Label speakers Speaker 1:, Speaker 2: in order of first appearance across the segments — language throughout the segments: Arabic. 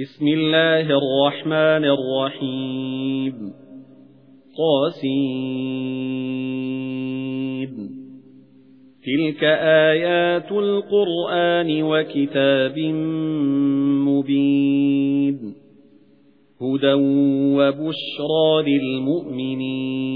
Speaker 1: بسم الله الرحمن الرحيم. طاسين تلك آيات القرآن وكتاب مبين. هدى وبشرى للمؤمنين.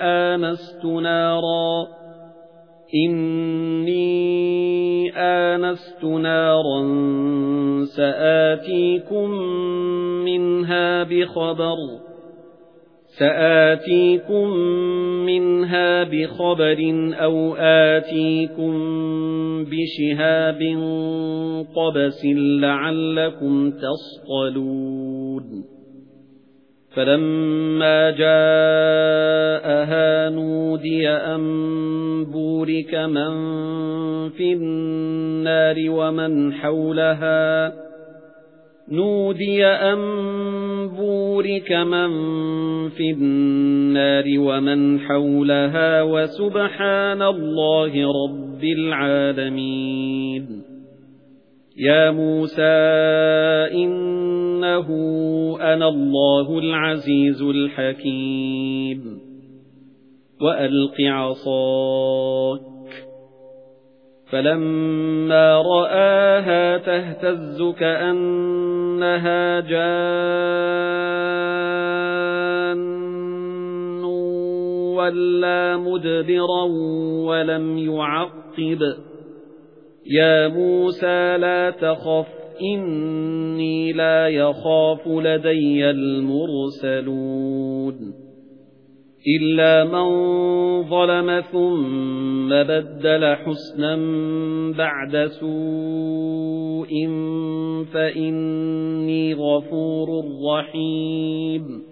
Speaker 1: آنست نارا. إني آنست نارا سآتيكم منها بخبر. سآتيكم منها بخبر أو آتيكم بشهاب قبس لعلكم تصطلون. فلما جاءها نودي أن بورك من في النار ومن حولها. نودي أن بورك من في النار ومن حولها وسبحان الله رب العالمين. يا موسى إنه أنا الله العزيز الحكيم وألق عصاك فَلَمَّا رَآهَا تَهْتَزُّ كَأَنَّهَا جَانٌّ وَلَّى مُدْبِرًا وَلَمْ يُعَقِّبْ يَا مُوسَى لَا تَخَفْ إِنِّي لَا يَخَافُ لَدَيَّ الْمُرْسَلُونَ إِلَّا مَن ظَلَمَ ثُمَّ بَدَّلَ حُسْنًا بَعْدَ سُوءٍ فَإِنِّي غَفُورٌ رَّحِيمٌ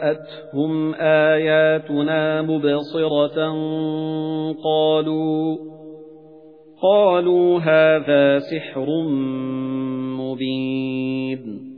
Speaker 1: جَاءَتْهُمْ آيَاتُنَا مُبْصِرَةً قَالُوا قَالُوا هَذَا سِحْرٌ مُبِينٌ